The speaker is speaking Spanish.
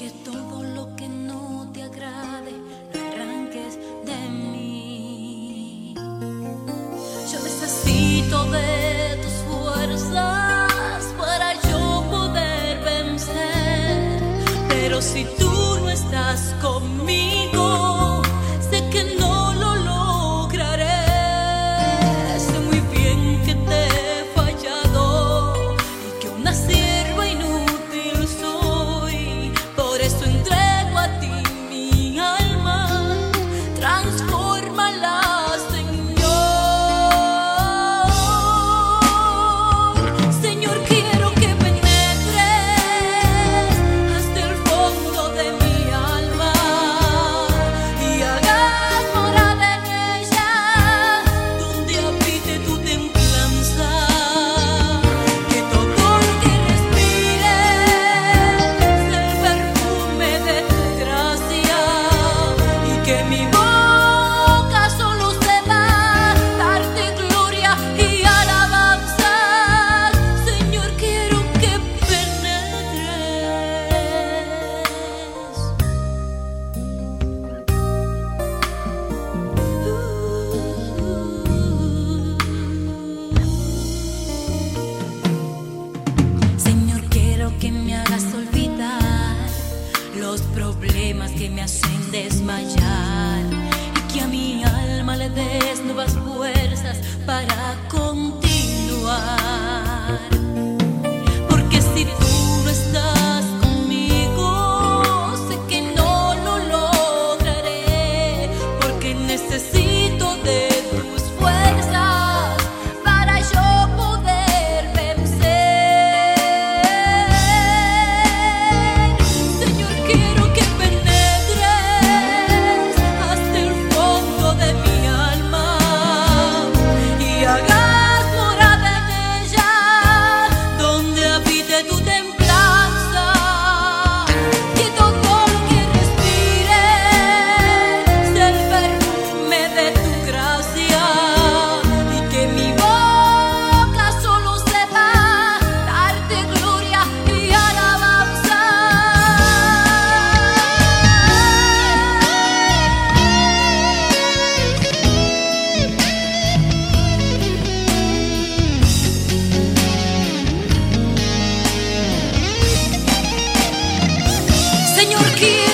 Que todo lo que no te agrade lo arranques de mí. Yo necesito de tus fuerzas para yo poder vencer. Pero si tú no estás conmigo. Problemas que me hacen desmayar y que a mi alma le des nuevas fuerzas para conquistar give